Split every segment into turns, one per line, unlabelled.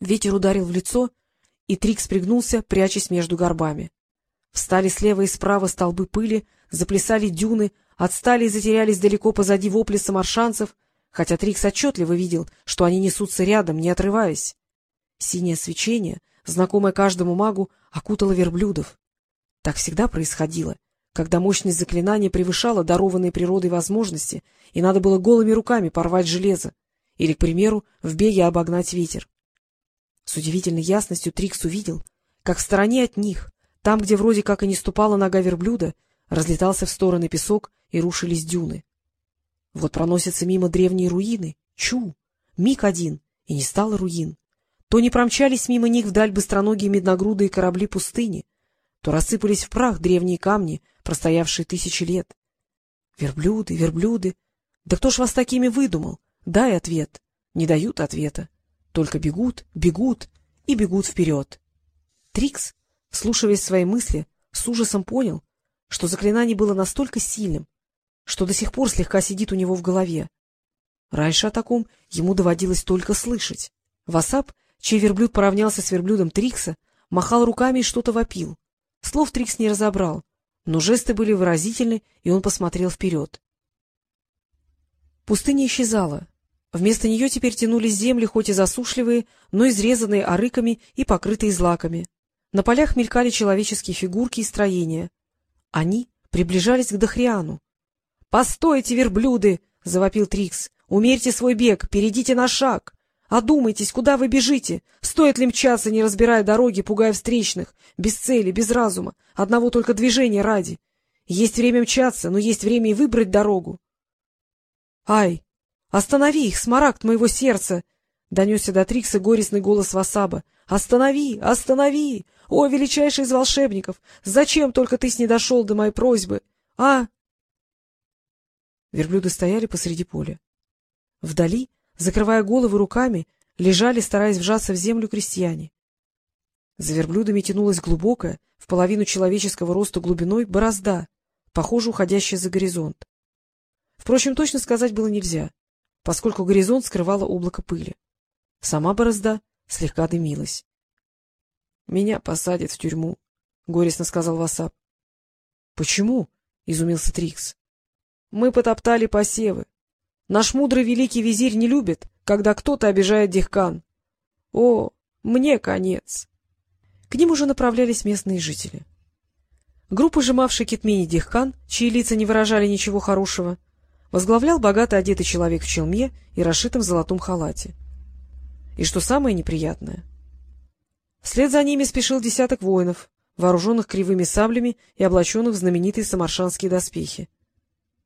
Ветер ударил в лицо, и Трикс пригнулся, прячась между горбами. Встали слева и справа столбы пыли, заплясали дюны, отстали и затерялись далеко позади вопли самаршанцев, хотя Трикс отчетливо видел, что они несутся рядом, не отрываясь. Синее свечение, знакомое каждому магу, окутало верблюдов. Так всегда происходило, когда мощность заклинания превышала дарованные природой возможности, и надо было голыми руками порвать железо, или, к примеру, в беге обогнать ветер. С удивительной ясностью Трикс увидел, как в стороне от них, там, где вроде как и не ступала нога верблюда, разлетался в стороны песок и рушились дюны. Вот проносятся мимо древние руины. Чу! Миг один, и не стало руин. То не промчались мимо них вдаль быстроногие медногрудые корабли пустыни, то рассыпались в прах древние камни, простоявшие тысячи лет. Верблюды, верблюды! Да кто ж вас такими выдумал? Дай ответ. Не дают ответа. Только бегут, бегут и бегут вперед. Трикс, вслушиваясь в свои мысли, с ужасом понял, что заклинание было настолько сильным, что до сих пор слегка сидит у него в голове. Раньше о таком ему доводилось только слышать. Васап, чей верблюд поравнялся с верблюдом Трикса, махал руками и что-то вопил. Слов Трикс не разобрал, но жесты были выразительны, и он посмотрел вперед. Пустыня исчезала, Вместо нее теперь тянулись земли, хоть и засушливые, но изрезанные арыками и покрытые злаками. На полях мелькали человеческие фигурки и строения. Они приближались к Дохриану. — Постойте, верблюды! — завопил Трикс. — Умерьте свой бег, перейдите на шаг. Одумайтесь, куда вы бежите? Стоит ли мчаться, не разбирая дороги, пугая встречных, без цели, без разума, одного только движения ради? Есть время мчаться, но есть время и выбрать дорогу. — Ай! Останови их, смарагд моего сердца! — донесся до Трикса горестный голос Васаба. — Останови! Останови! О, величайший из волшебников! Зачем только ты снедошел до моей просьбы? А? Верблюды стояли посреди поля. Вдали, закрывая головы руками, лежали, стараясь вжаться в землю крестьяне. За верблюдами тянулась глубокая, в половину человеческого роста глубиной, борозда, похоже, уходящая за горизонт. Впрочем, точно сказать было нельзя поскольку горизонт скрывало облако пыли. Сама борозда слегка дымилась. — Меня посадят в тюрьму, — горестно сказал Васап. — Почему? — изумился Трикс. — Мы потоптали посевы. Наш мудрый великий визирь не любит, когда кто-то обижает Дихкан. О, мне конец! К ним уже направлялись местные жители. Группа, сжимавшая Китмени Дихкан, чьи лица не выражали ничего хорошего, возглавлял богато одетый человек в челме и расшитом золотом халате. И что самое неприятное, вслед за ними спешил десяток воинов, вооруженных кривыми саблями и облаченных в знаменитые самаршанские доспехи.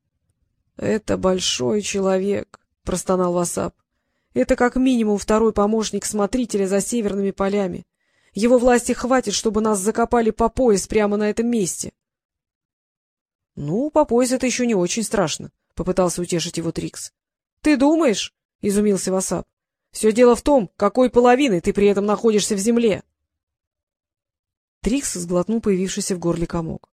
— Это большой человек, — простонал Васап. — Это как минимум второй помощник смотрителя за северными полями. Его власти хватит, чтобы нас закопали по пояс прямо на этом месте. — Ну, по пояс это еще не очень страшно, — попытался утешить его Трикс. — Ты думаешь? — изумился Васап. — Все дело в том, какой половиной ты при этом находишься в земле. Трикс сглотнул появившийся в горле комок.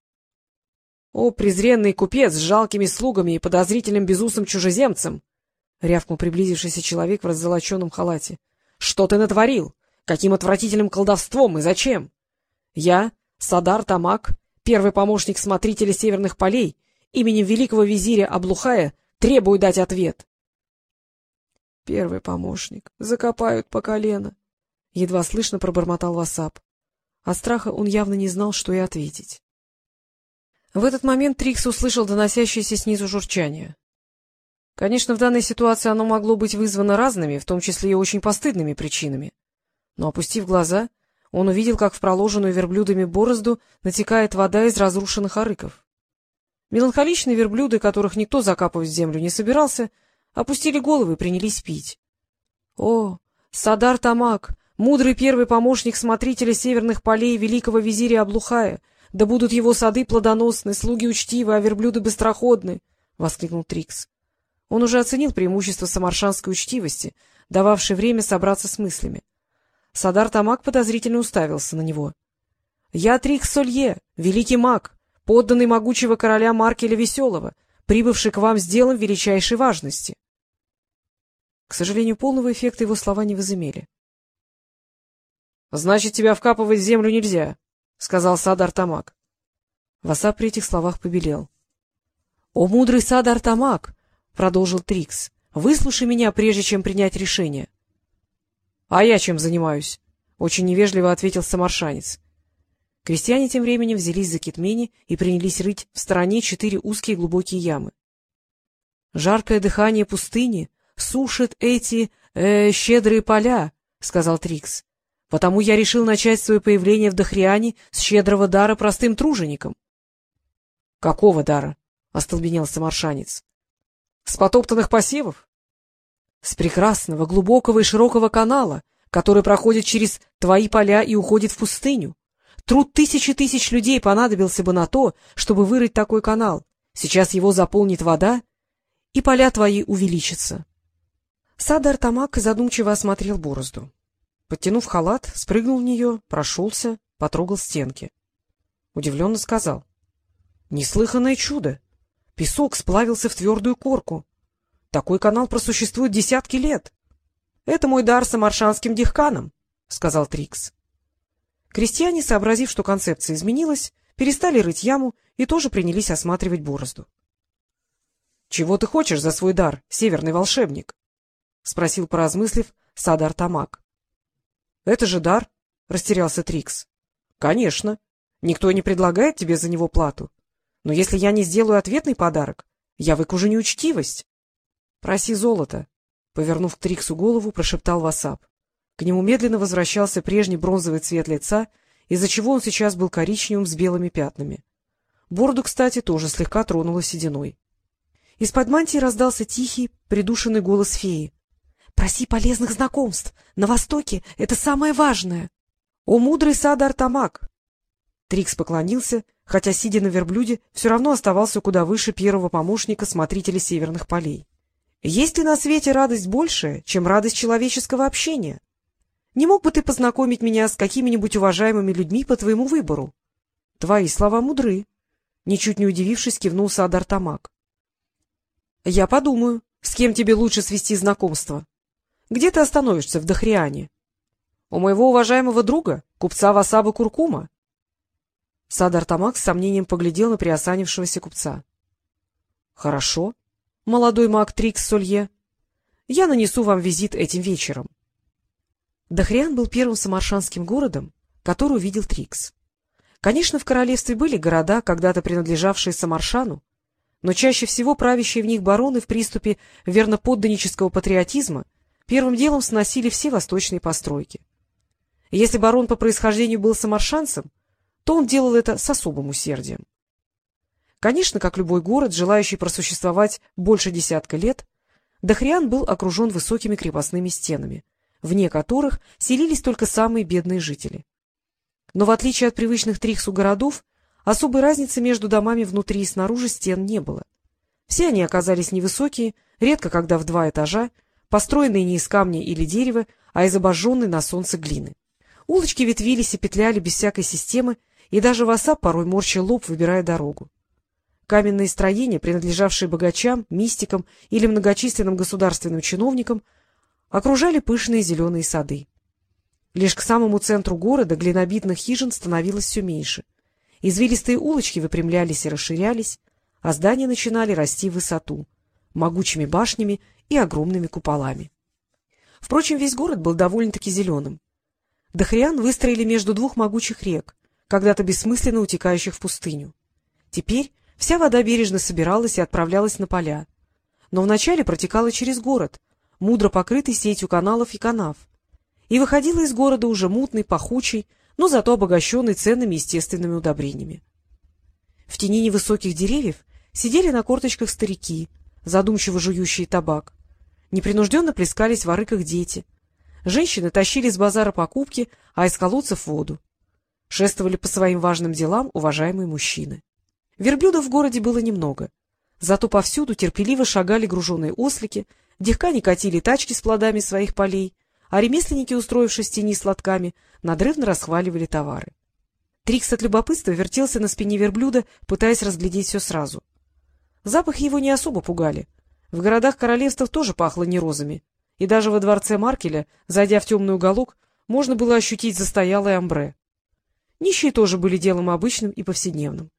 — О, презренный купец с жалкими слугами и подозрительным безусым чужеземцем! — рявкнул приблизившийся человек в раззолоченном халате. — Что ты натворил? Каким отвратительным колдовством и зачем? Я, Садар Тамак, первый помощник смотрителя северных полей, именем великого визиря Аблухая требую дать ответ. — Первый помощник. Закопают по колено. Едва слышно пробормотал Васап. От страха он явно не знал, что и ответить. В этот момент Трикс услышал доносящееся снизу журчание. Конечно, в данной ситуации оно могло быть вызвано разными, в том числе и очень постыдными причинами. Но, опустив глаза, он увидел, как в проложенную верблюдами борозду натекает вода из разрушенных арыков. Меланхоличные верблюды, которых никто закапывать в землю не собирался, опустили головы и принялись пить. О, Садар Тамак, мудрый первый помощник смотрителя северных полей великого визиря Аблухая, да будут его сады плодоносны, слуги учтивы, а верблюды быстроходны! — воскликнул Трикс. Он уже оценил преимущество самаршанской учтивости, дававшей время собраться с мыслями. Садар Тамак подозрительно уставился на него. — Я Трикс Солье, великий маг, подданный могучего короля Маркеля Веселого, прибывший к вам с делом величайшей важности. К сожалению, полного эффекта его слова не возымели. — Значит, тебя вкапывать в землю нельзя, — сказал Садар Тамак. Васап при этих словах побелел. — О, мудрый Садар Тамак! — продолжил Трикс. — Выслушай меня, прежде чем принять решение. — А я чем занимаюсь? — очень невежливо ответил самаршанец. Крестьяне тем временем взялись за китмени и принялись рыть в стороне четыре узкие глубокие ямы. Жаркое дыхание пустыни сушит эти э, щедрые поля, — сказал Трикс. Потому я решил начать свое появление в Дохриане с щедрого дара простым труженикам. — Какого дара? — остолбенел самаршанец. — С потоптанных посевов? — С прекрасного, глубокого и широкого канала, который проходит через твои поля и уходит в пустыню. Труд тысячи тысяч людей понадобился бы на то, чтобы вырыть такой канал. Сейчас его заполнит вода, и поля твои увеличатся. Садар Тамак задумчиво осмотрел борозду. Подтянув халат, спрыгнул в нее, прошелся, потрогал стенки. Удивленно сказал. — Неслыханное чудо! Песок сплавился в твердую корку. Такой канал просуществует десятки лет. — Это мой дар самаршанским дихканам, — сказал Трикс. Крестьяне, сообразив, что концепция изменилась, перестали рыть яму и тоже принялись осматривать борозду. — Чего ты хочешь за свой дар, северный волшебник? — спросил, поразмыслив, Садар Тамак. — Это же дар, — растерялся Трикс. — Конечно. Никто не предлагает тебе за него плату. Но если я не сделаю ответный подарок, я выкужу неучтивость. — Проси золото, — повернув к Триксу голову, прошептал Васап. К нему медленно возвращался прежний бронзовый цвет лица, из-за чего он сейчас был коричневым с белыми пятнами. Бороду, кстати, тоже слегка тронула сединой. Из-под мантии раздался тихий, придушенный голос феи. Проси полезных знакомств. На Востоке это самое важное. — О, мудрый сад Артамак! Трикс поклонился, хотя, сидя на верблюде, все равно оставался куда выше первого помощника смотрителя северных полей. — Есть ли на свете радость большая, чем радость человеческого общения? Не мог бы ты познакомить меня с какими-нибудь уважаемыми людьми по твоему выбору? — Твои слова мудры. Ничуть не удивившись, кивнул Сад Артамак. — Я подумаю, с кем тебе лучше свести знакомство. Где ты остановишься в Дахриане? — У моего уважаемого друга, купца Васаба Куркума. Садар Тамак с сомнением поглядел на приосанившегося купца. — Хорошо, молодой маг Трикс Солье. Я нанесу вам визит этим вечером. Дахриан был первым самаршанским городом, который увидел Трикс. Конечно, в королевстве были города, когда-то принадлежавшие Самаршану, но чаще всего правящие в них бароны в приступе верноподданнического патриотизма первым делом сносили все восточные постройки. Если барон по происхождению был самаршанцем, то он делал это с особым усердием. Конечно, как любой город, желающий просуществовать больше десятка лет, Дахриан был окружен высокими крепостными стенами, вне которых селились только самые бедные жители. Но в отличие от привычных Трихсу городов, особой разницы между домами внутри и снаружи стен не было. Все они оказались невысокие, редко когда в два этажа, построенные не из камня или дерева, а из обожженной на солнце глины. Улочки ветвились и петляли без всякой системы, и даже Васа порой морщил лоб, выбирая дорогу. Каменные строения, принадлежавшие богачам, мистикам или многочисленным государственным чиновникам, окружали пышные зеленые сады. Лишь к самому центру города глинобитных хижин становилось все меньше. Извилистые улочки выпрямлялись и расширялись, а здания начинали расти в высоту, могучими башнями и огромными куполами. Впрочем, весь город был довольно-таки зеленым. Дохриан выстроили между двух могучих рек, когда-то бессмысленно утекающих в пустыню. Теперь вся вода бережно собиралась и отправлялась на поля, но вначале протекала через город, мудро покрытый сетью каналов и канав, и выходила из города уже мутный, пахучий, но зато обогащенный ценными естественными удобрениями. В тени невысоких деревьев сидели на корточках старики, задумчиво жующие табак, Непринужденно плескались в арыках дети. Женщины тащили с базара покупки, а из колодцев — воду. Шествовали по своим важным делам уважаемые мужчины. Верблюдов в городе было немного. Зато повсюду терпеливо шагали груженые ослики, дихкани катили тачки с плодами своих полей, а ремесленники, устроившись в тени с лотками, надрывно расхваливали товары. Трикс от любопытства вертелся на спине верблюда, пытаясь разглядеть все сразу. Запахи его не особо пугали — в городах королевства тоже пахло не розами, и даже во дворце Маркеля, зайдя в темный уголок, можно было ощутить застоялое амбре. Нищие тоже были делом обычным и повседневным.